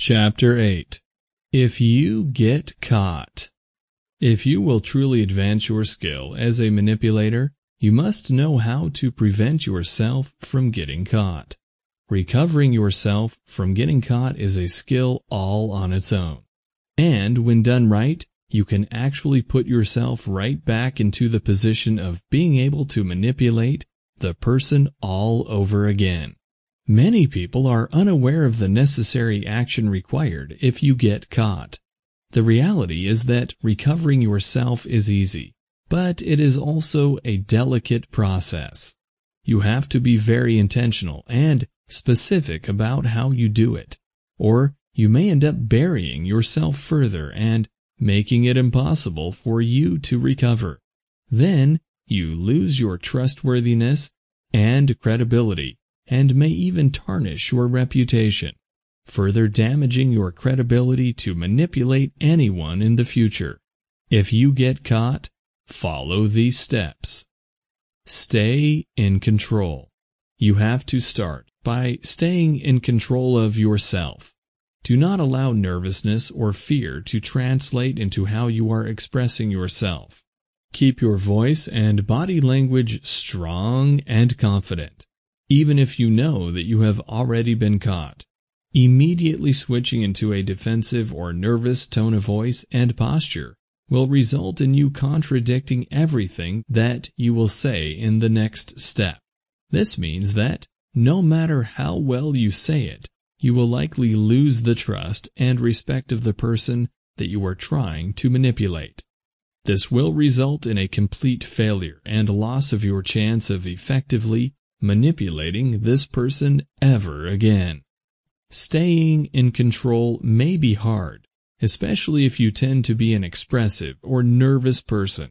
Chapter 8 If You Get Caught If you will truly advance your skill as a manipulator, you must know how to prevent yourself from getting caught. Recovering yourself from getting caught is a skill all on its own. And when done right, you can actually put yourself right back into the position of being able to manipulate the person all over again. Many people are unaware of the necessary action required if you get caught. The reality is that recovering yourself is easy, but it is also a delicate process. You have to be very intentional and specific about how you do it, or you may end up burying yourself further and making it impossible for you to recover. Then you lose your trustworthiness and credibility and may even tarnish your reputation, further damaging your credibility to manipulate anyone in the future. If you get caught, follow these steps. Stay in control. You have to start by staying in control of yourself. Do not allow nervousness or fear to translate into how you are expressing yourself. Keep your voice and body language strong and confident even if you know that you have already been caught. Immediately switching into a defensive or nervous tone of voice and posture will result in you contradicting everything that you will say in the next step. This means that no matter how well you say it, you will likely lose the trust and respect of the person that you are trying to manipulate. This will result in a complete failure and loss of your chance of effectively manipulating this person ever again. Staying in control may be hard, especially if you tend to be an expressive or nervous person.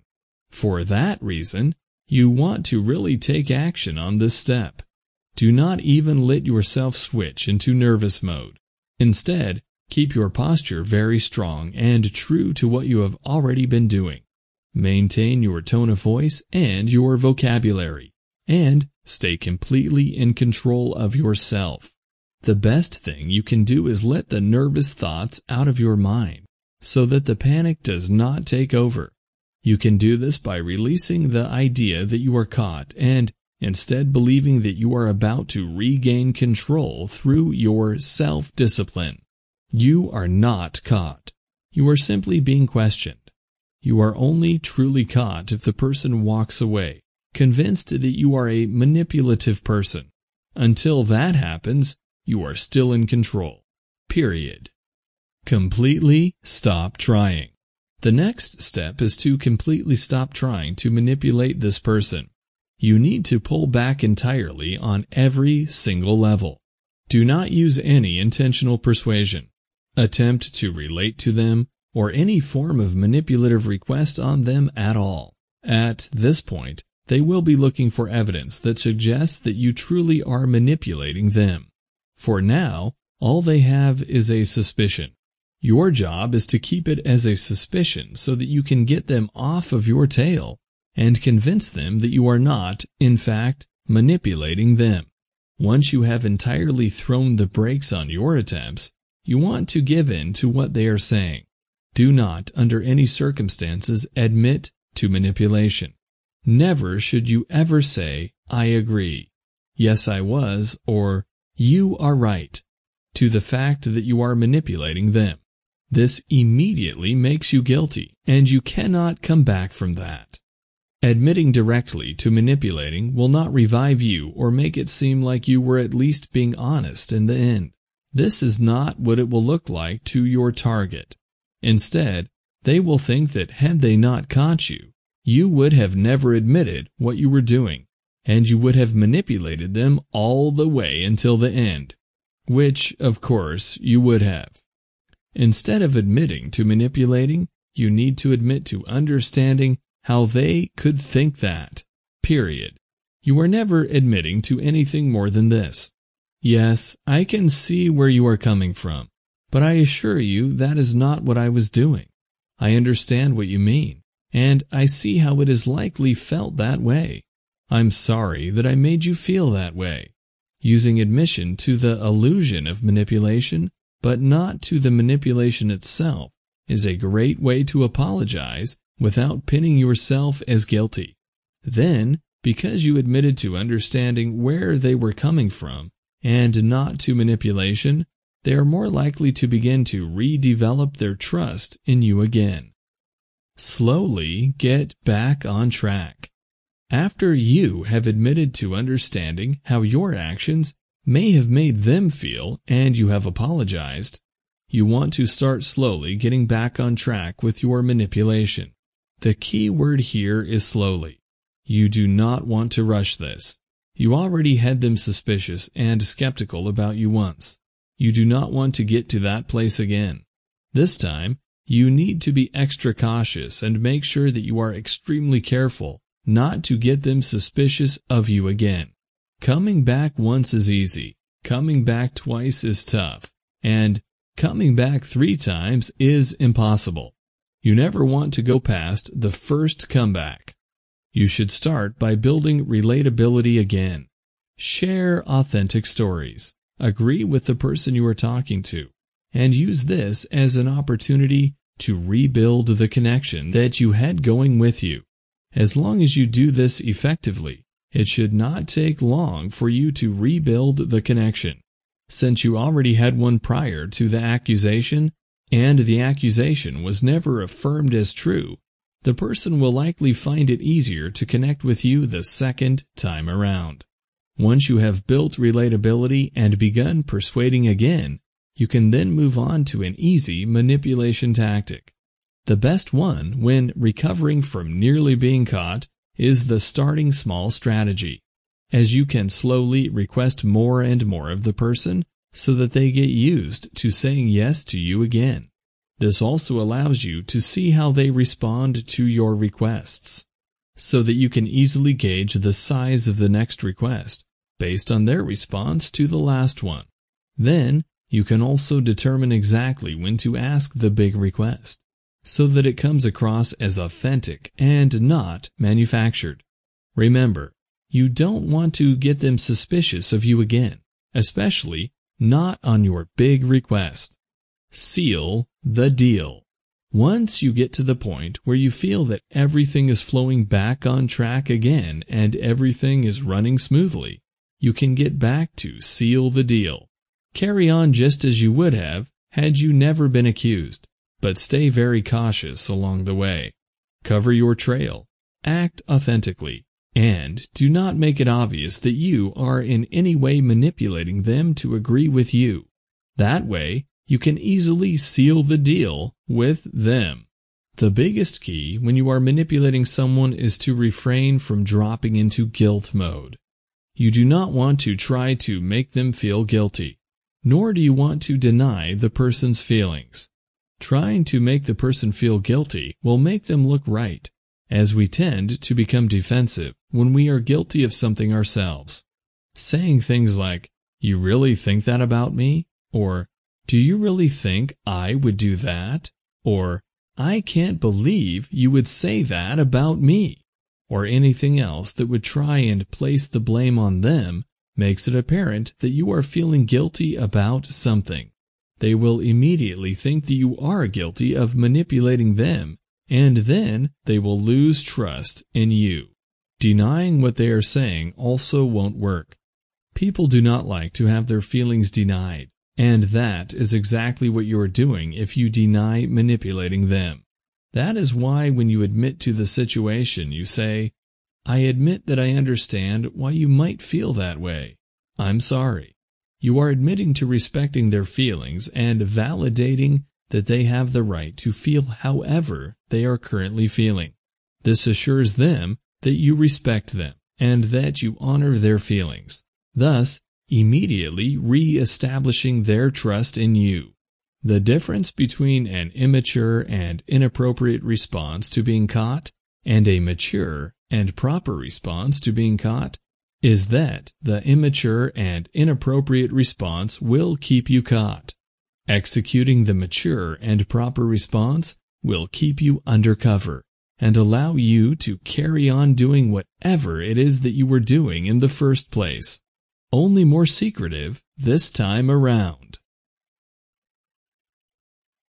For that reason, you want to really take action on this step. Do not even let yourself switch into nervous mode. Instead, keep your posture very strong and true to what you have already been doing. Maintain your tone of voice and your vocabulary and stay completely in control of yourself. The best thing you can do is let the nervous thoughts out of your mind so that the panic does not take over. You can do this by releasing the idea that you are caught and instead believing that you are about to regain control through your self-discipline. You are not caught. You are simply being questioned. You are only truly caught if the person walks away convinced that you are a manipulative person. Until that happens, you are still in control. Period. Completely stop trying. The next step is to completely stop trying to manipulate this person. You need to pull back entirely on every single level. Do not use any intentional persuasion, attempt to relate to them, or any form of manipulative request on them at all. At this point, they will be looking for evidence that suggests that you truly are manipulating them. For now, all they have is a suspicion. Your job is to keep it as a suspicion so that you can get them off of your tail and convince them that you are not, in fact, manipulating them. Once you have entirely thrown the brakes on your attempts, you want to give in to what they are saying. Do not, under any circumstances, admit to manipulation. Never should you ever say, I agree, yes I was, or you are right, to the fact that you are manipulating them. This immediately makes you guilty, and you cannot come back from that. Admitting directly to manipulating will not revive you or make it seem like you were at least being honest in the end. This is not what it will look like to your target. Instead, they will think that had they not caught you, you would have never admitted what you were doing, and you would have manipulated them all the way until the end, which, of course, you would have. Instead of admitting to manipulating, you need to admit to understanding how they could think that. Period. You are never admitting to anything more than this. Yes, I can see where you are coming from, but I assure you that is not what I was doing. I understand what you mean and I see how it is likely felt that way. I'm sorry that I made you feel that way. Using admission to the illusion of manipulation but not to the manipulation itself, is a great way to apologize without pinning yourself as guilty. Then, because you admitted to understanding where they were coming from and not to manipulation, they are more likely to begin to redevelop their trust in you again. Slowly get back on track. After you have admitted to understanding how your actions may have made them feel and you have apologized, you want to start slowly getting back on track with your manipulation. The key word here is slowly. You do not want to rush this. You already had them suspicious and skeptical about you once. You do not want to get to that place again. This time, you need to be extra cautious and make sure that you are extremely careful not to get them suspicious of you again. Coming back once is easy, coming back twice is tough, and coming back three times is impossible. You never want to go past the first comeback. You should start by building relatability again. Share authentic stories. Agree with the person you are talking to, and use this as an opportunity to rebuild the connection that you had going with you. As long as you do this effectively, it should not take long for you to rebuild the connection. Since you already had one prior to the accusation, and the accusation was never affirmed as true, the person will likely find it easier to connect with you the second time around. Once you have built relatability and begun persuading again, you can then move on to an easy manipulation tactic. The best one when recovering from nearly being caught is the starting small strategy, as you can slowly request more and more of the person so that they get used to saying yes to you again. This also allows you to see how they respond to your requests, so that you can easily gauge the size of the next request based on their response to the last one. Then, you can also determine exactly when to ask the big request so that it comes across as authentic and not manufactured. Remember, you don't want to get them suspicious of you again, especially not on your big request. Seal the deal. Once you get to the point where you feel that everything is flowing back on track again and everything is running smoothly, you can get back to seal the deal. Carry on just as you would have had you never been accused but stay very cautious along the way. Cover your trail, act authentically, and do not make it obvious that you are in any way manipulating them to agree with you. That way, you can easily seal the deal with them. The biggest key when you are manipulating someone is to refrain from dropping into guilt mode. You do not want to try to make them feel guilty, nor do you want to deny the person's feelings. Trying to make the person feel guilty will make them look right, as we tend to become defensive when we are guilty of something ourselves. Saying things like, you really think that about me? Or, do you really think I would do that? Or, I can't believe you would say that about me. Or anything else that would try and place the blame on them makes it apparent that you are feeling guilty about something they will immediately think that you are guilty of manipulating them, and then they will lose trust in you. Denying what they are saying also won't work. People do not like to have their feelings denied, and that is exactly what you are doing if you deny manipulating them. That is why when you admit to the situation, you say, I admit that I understand why you might feel that way. I'm sorry. You are admitting to respecting their feelings and validating that they have the right to feel however they are currently feeling. This assures them that you respect them and that you honor their feelings, thus immediately re-establishing their trust in you. The difference between an immature and inappropriate response to being caught and a mature and proper response to being caught is that the immature and inappropriate response will keep you caught. Executing the mature and proper response will keep you undercover and allow you to carry on doing whatever it is that you were doing in the first place, only more secretive this time around.